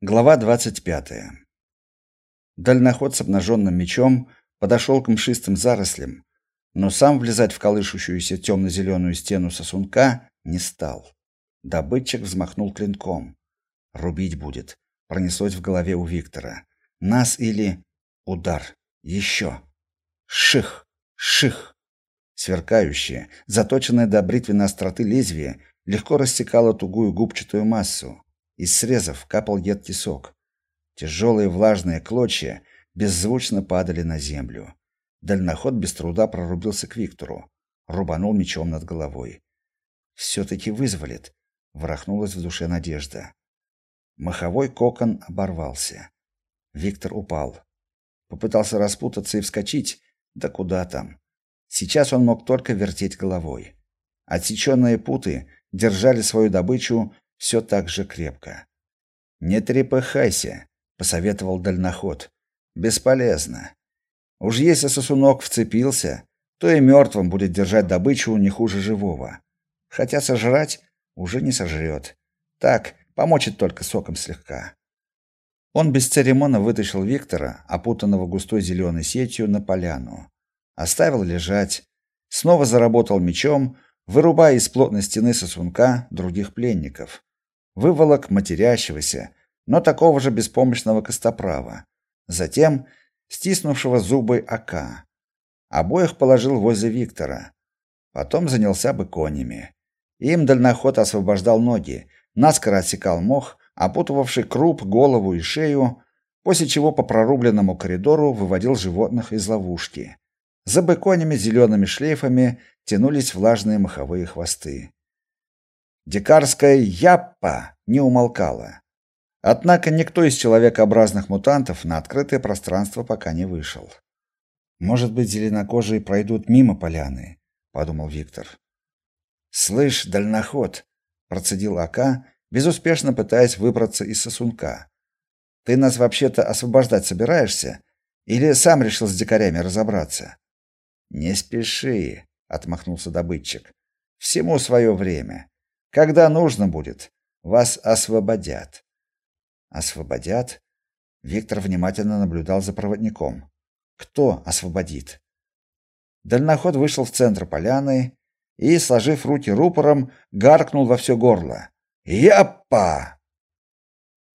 Глава 25. Дальноход с обнаженным мечом подошел к мшистым зарослям, но сам влезать в колышущуюся темно-зеленую стену сосунка не стал. Добытчик взмахнул клинком. Рубить будет. Пронеслось в голове у Виктора. Нас или удар. Еще. Ших, ших. Сверкающее, заточенное до бритвенной остроты лезвие легко рассекало тугую губчатую массу. Из срезов капал едкий сок. Тяжелые влажные клочья беззвучно падали на землю. Дальноход без труда прорубился к Виктору, рубанул мечом над головой. все таки вызволит, ворохнулась в душе надежда. Маховой кокон оборвался. Виктор упал. Попытался распутаться и вскочить, да куда там. Сейчас он мог только вертеть головой. Отсеченные путы держали свою добычу все так же крепко. Не трепыхайся, посоветовал дальноход. Бесполезно. Уж если сосунок вцепился, то и мертвым будет держать добычу не хуже живого. Хотя сожрать уже не сожрет. Так, помочит только соком слегка. Он без церемонно вытащил Виктора, опутанного густой зеленой сетью, на поляну. Оставил лежать, снова заработал мечом, вырубая из плотной стены сосунка других пленников выволок матерящегося, но такого же беспомощного костоправа. Затем стиснувшего зубы Ака. Обоих положил возле Виктора. Потом занялся бы конями. Им дальноход освобождал ноги, наскоро отсекал мох, опутывавший круп, голову и шею, после чего по прорубленному коридору выводил животных из ловушки. За быконями зелеными шлейфами тянулись влажные моховые хвосты. Дикарская яппа не умолкала. Однако никто из человекообразных мутантов на открытое пространство пока не вышел. Может быть, зеленокожие пройдут мимо поляны, подумал Виктор. Слышь, дальноход, процедил Ака, безуспешно пытаясь выбраться из сосунка. Ты нас вообще-то освобождать собираешься или сам решил с дикарями разобраться? Не спеши, отмахнулся добытчик. Всему свое время. Когда нужно будет, вас освободят. Освободят? Виктор внимательно наблюдал за проводником. Кто освободит? Дальноход вышел в центр поляны и, сложив руки рупором, гаркнул во все горло. «Яппа!»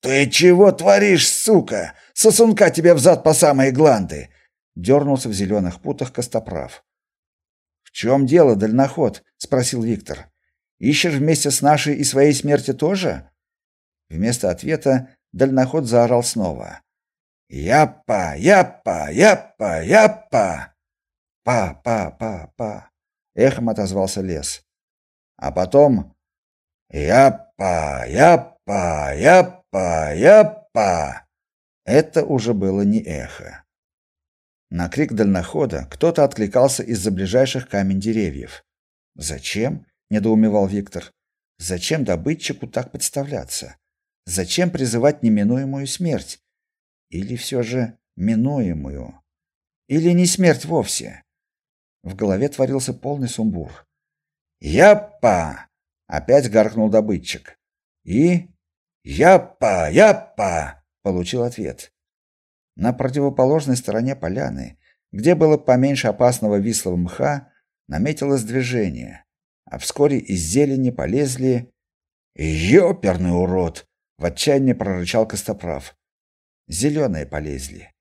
«Ты чего творишь, сука? Сосунка тебе взад по самые гланды!» Дернулся в зеленых путах Костоправ. «В чем дело, дальноход?» — спросил Виктор. Ищешь вместе с нашей и своей смерти тоже? Вместо ответа дальноход заорал снова. Япа, япа, япа, япа. Па, па, па, па. Эхом отозвался лес. А потом япа, япа, япа, япа. Это уже было не эхо. На крик дальнохода кто-то откликался из-за ближайших камень деревьев. Зачем? Недоумевал Виктор. Зачем добытчику так подставляться? Зачем призывать неминуемую смерть? Или все же минуемую? Или не смерть вовсе? В голове творился полный сумбур. «Яппа!» — опять гаркнул добытчик. И «Яппа! Яппа!» — получил ответ. На противоположной стороне поляны, где было поменьше опасного вислого мха, наметилось движение а вскоре из зелени полезли «Ёперный урод!» — в отчаянии прорычал Костоправ. Зеленые полезли.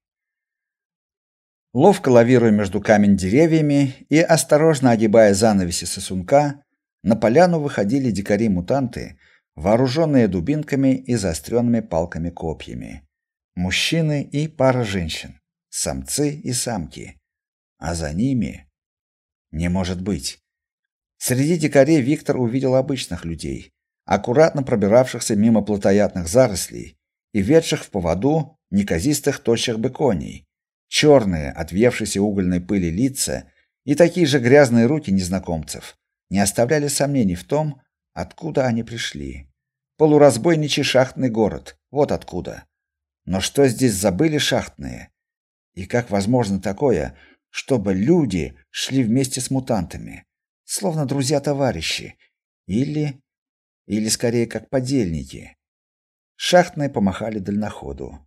Ловко лавируя между камень деревьями и осторожно огибая занавеси сосунка, на поляну выходили дикари-мутанты, вооруженные дубинками и заостренными палками-копьями. Мужчины и пара женщин, самцы и самки. А за ними не может быть. Среди дикарей Виктор увидел обычных людей, аккуратно пробиравшихся мимо плотоядных зарослей и ведших в поводу неказистых тощих быконей. Черные, отвевшиеся угольной пыли лица и такие же грязные руки незнакомцев не оставляли сомнений в том, откуда они пришли. Полуразбойничий шахтный город, вот откуда. Но что здесь забыли шахтные? И как возможно такое, чтобы люди шли вместе с мутантами? Словно друзья-товарищи, или или скорее как подельники. Шахтные помахали дальноходу.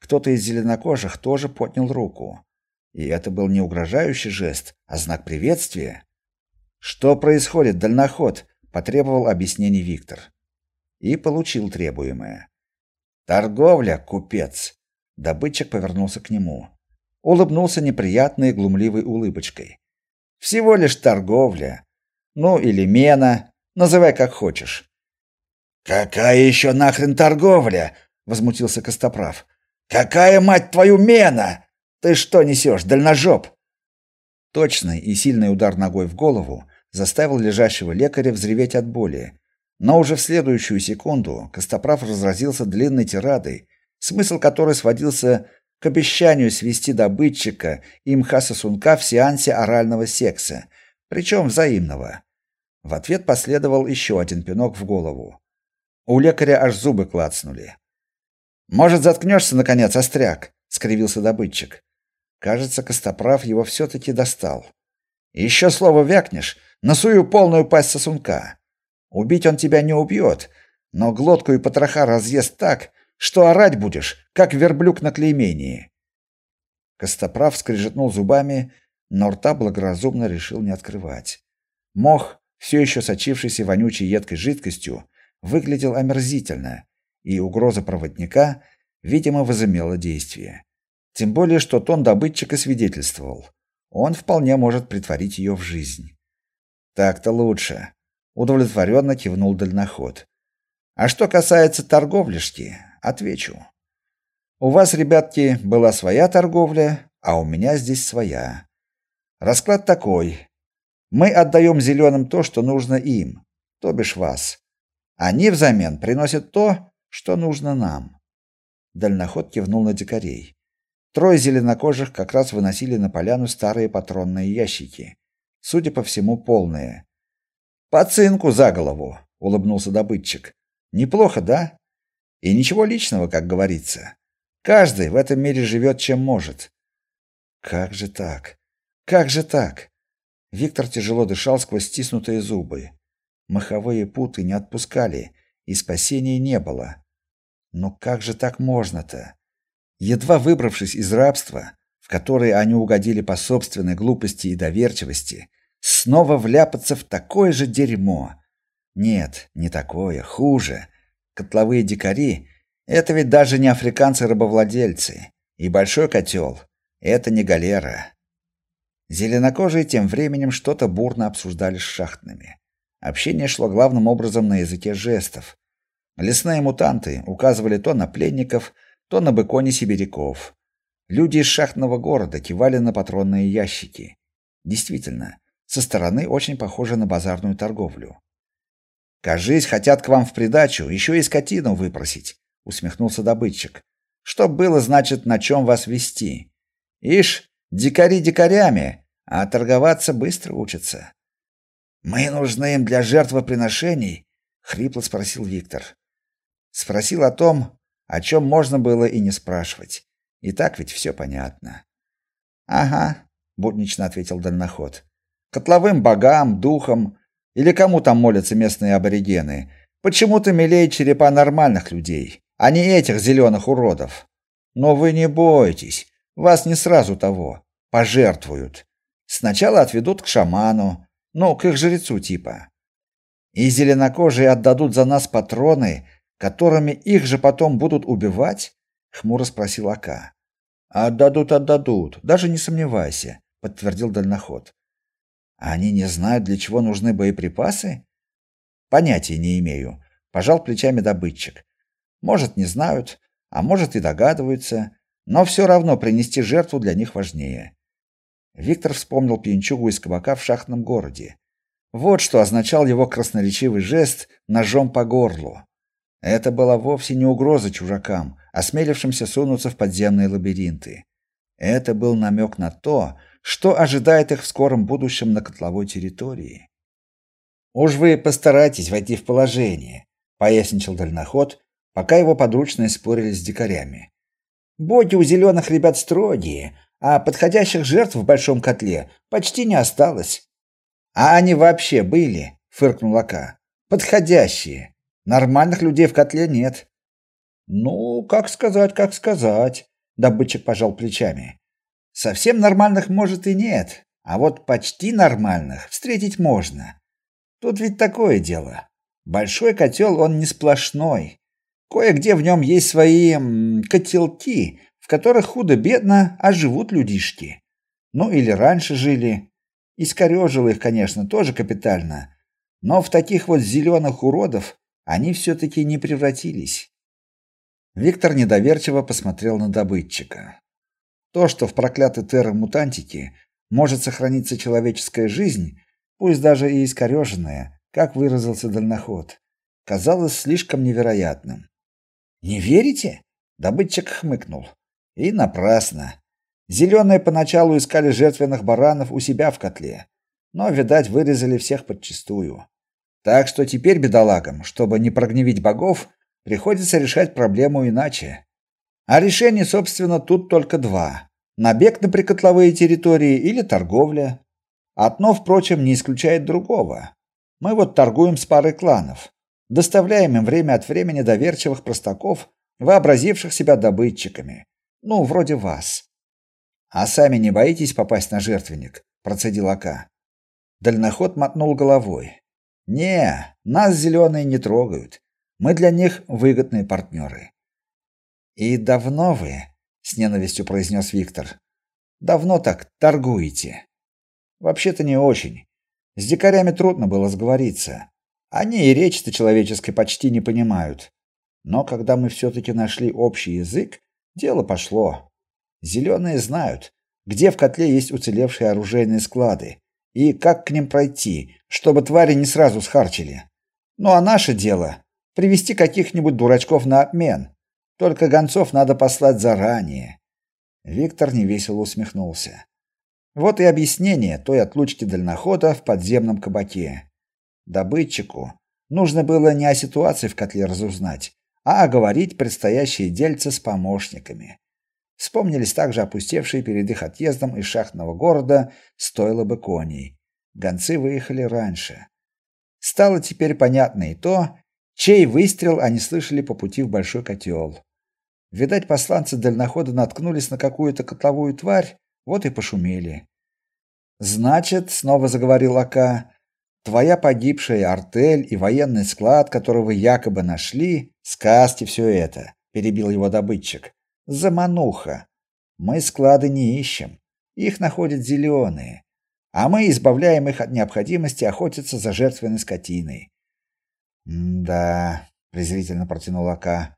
Кто-то из зеленокожих тоже поднял руку. И это был не угрожающий жест, а знак приветствия. Что происходит, дальноход? потребовал объяснений Виктор. И получил требуемое. Торговля, купец. Добытчик повернулся к нему. Улыбнулся неприятной глумливой улыбочкой. Всего лишь торговля. Ну или мена, называй как хочешь. Какая еще нахрен торговля? возмутился Костоправ. Какая мать твою мена? Ты что несешь, дальножоп? Точный и сильный удар ногой в голову заставил лежащего лекаря взреветь от боли. Но уже в следующую секунду Костоправ разразился длинной тирадой, смысл которой сводился к обещанию свести добытчика и Мхаса Сунка в сеансе орального секса, причем взаимного. В ответ последовал еще один пинок в голову. У лекаря аж зубы клацнули. «Может, заткнешься, наконец, остряк?» — скривился добытчик. Кажется, Костоправ его все-таки достал. «Еще слово вякнешь, насую полную пасть сосунка. Убить он тебя не убьет, но глотку и потроха разъест так, что орать будешь, как верблюк на клеймении. Костоправ скрежетнул зубами, но рта благоразумно решил не открывать. Мох, все еще сочившийся вонючей едкой жидкостью, выглядел омерзительно, и угроза проводника, видимо, возымела действие. Тем более, что тон добытчика свидетельствовал. Он вполне может притворить ее в жизнь. Так-то лучше, удовлетворенно кивнул дальноход. А что касается торговляшки, отвечу. У вас, ребятки, была своя торговля, а у меня здесь своя. Расклад такой: мы отдаем зеленым то, что нужно им, то бишь вас. Они взамен приносят то, что нужно нам. Дальноход кивнул на дикарей. Трое зеленокожих как раз выносили на поляну старые патронные ящики, судя по всему, полные. По цинку за голову, улыбнулся добытчик. Неплохо, да? И ничего личного, как говорится. Каждый в этом мире живет чем может. Как же так? Как же так? Виктор тяжело дышал сквозь стиснутые зубы. Маховые путы не отпускали, и спасения не было. Но как же так можно-то? Едва выбравшись из рабства, в которое они угодили по собственной глупости и доверчивости, снова вляпаться в такое же дерьмо. Нет, не такое, хуже. Котловые дикари это ведь даже не африканцы-рабовладельцы. И большой котел — это не галера. Зеленокожие тем временем что-то бурно обсуждали с шахтными. Общение шло главным образом на языке жестов. Лесные мутанты указывали то на пленников, то на быкони сибиряков. Люди из шахтного города кивали на патронные ящики. Действительно, со стороны очень похоже на базарную торговлю. Кажись, хотят к вам в придачу еще и скотину выпросить, усмехнулся добытчик. Что было, значит, на чем вас вести. Ишь, дикари дикарями, а торговаться быстро учатся. Мы нужны им для жертвоприношений, хрипло спросил Виктор. Спросил о том, о чем можно было и не спрашивать. И так ведь все понятно. Ага, буднично ответил дальноход. Котловым богам, духам, или кому там молятся местные аборигены? Почему-то милее черепа нормальных людей, а не этих зеленых уродов. Но вы не бойтесь, вас не сразу того пожертвуют. Сначала отведут к шаману, ну, к их жрецу типа. И зеленокожие отдадут за нас патроны, которыми их же потом будут убивать? хмуро спросил Ака. Отдадут, отдадут, даже не сомневайся, подтвердил дальноход. А они не знают, для чего нужны боеприпасы? Понятия не имею, пожал плечами добытчик. Может, не знают, а может и догадываются, но все равно принести жертву для них важнее. Виктор вспомнил пьянчугу из кабака в шахтном городе. Вот что означал его красноречивый жест ножом по горлу. Это была вовсе не угроза чужакам, осмелившимся сунуться в подземные лабиринты. Это был намек на то, что ожидает их в скором будущем на котловой территории. Уж вы постарайтесь войти в положение, пояснил дальноход, пока его подручные спорили с дикарями. Боги у зеленых ребят строгие, а подходящих жертв в большом котле почти не осталось. А они вообще были, фыркнул Ака. Подходящие. Нормальных людей в котле нет. Ну, как сказать, как сказать, добытчик пожал плечами. Совсем нормальных может и нет, а вот почти нормальных встретить можно. Тут ведь такое дело. Большой котел он не сплошной. Кое-где в нем есть свои котелки, в которых худо-бедно, а людишки. Ну или раньше жили. Искорёжило их, конечно, тоже капитально. Но в таких вот зеленых уродов они все таки не превратились. Виктор недоверчиво посмотрел на добытчика. То, что в проклятой терра-мутантике может сохраниться человеческая жизнь, пусть даже и искореженная, как выразился дальноход, казалось слишком невероятным. Не верите? Добытчик хмыкнул. И напрасно. Зеленые поначалу искали жертвенных баранов у себя в котле, но, видать, вырезали всех подчистую. Так что теперь бедолагам, чтобы не прогневить богов, приходится решать проблему иначе. А решений, собственно, тут только два: набег на прикотловые территории или торговля. Одно, впрочем, не исключает другого. Мы вот торгуем с парой кланов, доставляем им время от времени доверчивых простаков, вообразивших себя добытчиками. Ну, вроде вас. А сами не боитесь попасть на жертвенник? процедил Ака. Дальноход мотнул головой. Не, нас зеленые не трогают. Мы для них выгодные партнеры». И давно вы, с ненавистью произнес Виктор. Давно так торгуете. Вообще-то не очень. С дикарями трудно было сговориться. Они и речи-то человеческой почти не понимают. Но когда мы все таки нашли общий язык, дело пошло. Зеленые знают, где в котле есть уцелевшие оружейные склады и как к ним пройти, чтобы твари не сразу схарчили. Ну а наше дело привести каких-нибудь дурачков на обмен. Только гонцов надо послать заранее. Виктор невесело усмехнулся. Вот и объяснение той отлучки дальнохода в подземном кабаке. Добытчику нужно было не о ситуации в котле разузнать, а оговорить предстоящие дельцы с помощниками. Вспомнились также опустевшие перед их отъездом из шахтного города стойло бы коней. Гонцы выехали раньше. Стало теперь понятно и то, чей выстрел они слышали по пути в большой котел. Видать, посланцы дальнохода наткнулись на какую-то котловую тварь, вот и пошумели. Значит, снова заговорил Ака, твоя погибшая артель и военный склад, который вы якобы нашли, сказки все это, перебил его добытчик. Замануха. Мы склады не ищем. Их находят зеленые, а мы избавляем их от необходимости охотиться за жертвенной скотиной. «Да», — презрительно протянул Ака.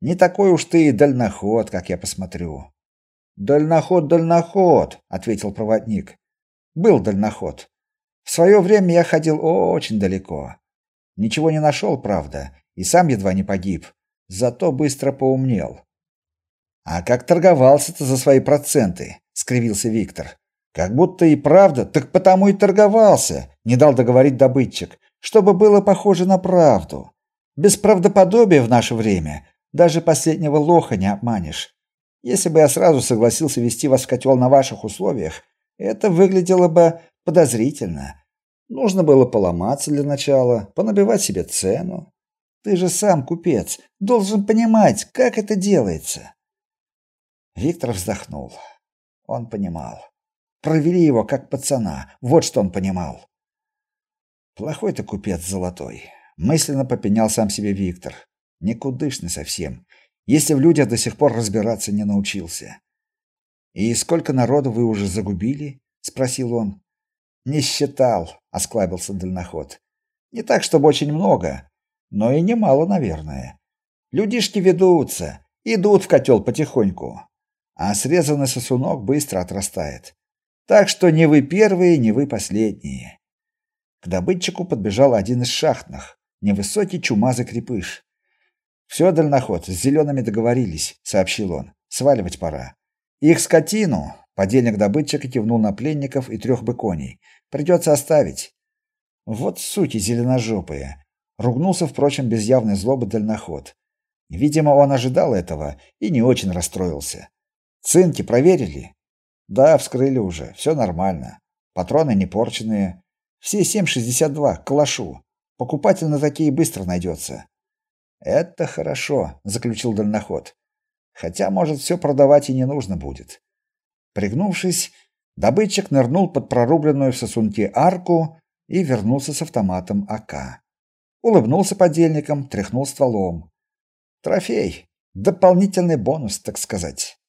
«Не такой уж ты и дальноход, как я посмотрю». «Дальноход, дальноход», — ответил проводник. «Был дальноход. В свое время я ходил очень далеко. Ничего не нашел, правда, и сам едва не погиб, зато быстро поумнел. А как торговался-то за свои проценты? скривился Виктор. Как будто и правда, так потому и торговался, не дал договорить добытчик, чтобы было похоже на правду. Без правдоподобия в наше время даже последнего лоха не обманешь. Если бы я сразу согласился вести вас в котел на ваших условиях, это выглядело бы подозрительно. Нужно было поломаться для начала, понабивать себе цену. Ты же сам купец, должен понимать, как это делается. Виктор вздохнул. Он понимал. Провели его как пацана. Вот что он понимал. Плохой ты купец золотой, мысленно попенял сам себе Виктор. Никудышный совсем, если в людях до сих пор разбираться не научился. И сколько народу вы уже загубили? спросил он. Не считал, осклабился дальноход. Не так, чтобы очень много, но и немало, наверное. Людишки ведутся, идут в котел потихоньку а срезанный сосунок быстро отрастает. Так что не вы первые, не вы последние. К добытчику подбежал один из шахтных, невысокий чумазый крепыш. «Все, дальноход, с зелеными договорились», — сообщил он. «Сваливать пора. Их скотину, подельник добытчика кивнул на пленников и трех быконей. Придется оставить. Вот суки зеленожопые. Ругнулся, впрочем, без явной злобы дальноход. Видимо, он ожидал этого и не очень расстроился. Цинки проверили? Да, вскрыли уже. Все нормально. Патроны не порченные. Все 7,62 к калашу. Покупатель на такие быстро найдется. Это хорошо, заключил дальноход. Хотя, может, все продавать и не нужно будет. Пригнувшись, добытчик нырнул под прорубленную в сосунке арку и вернулся с автоматом АК. Улыбнулся подельникам, тряхнул стволом. Трофей, дополнительный бонус, так сказать.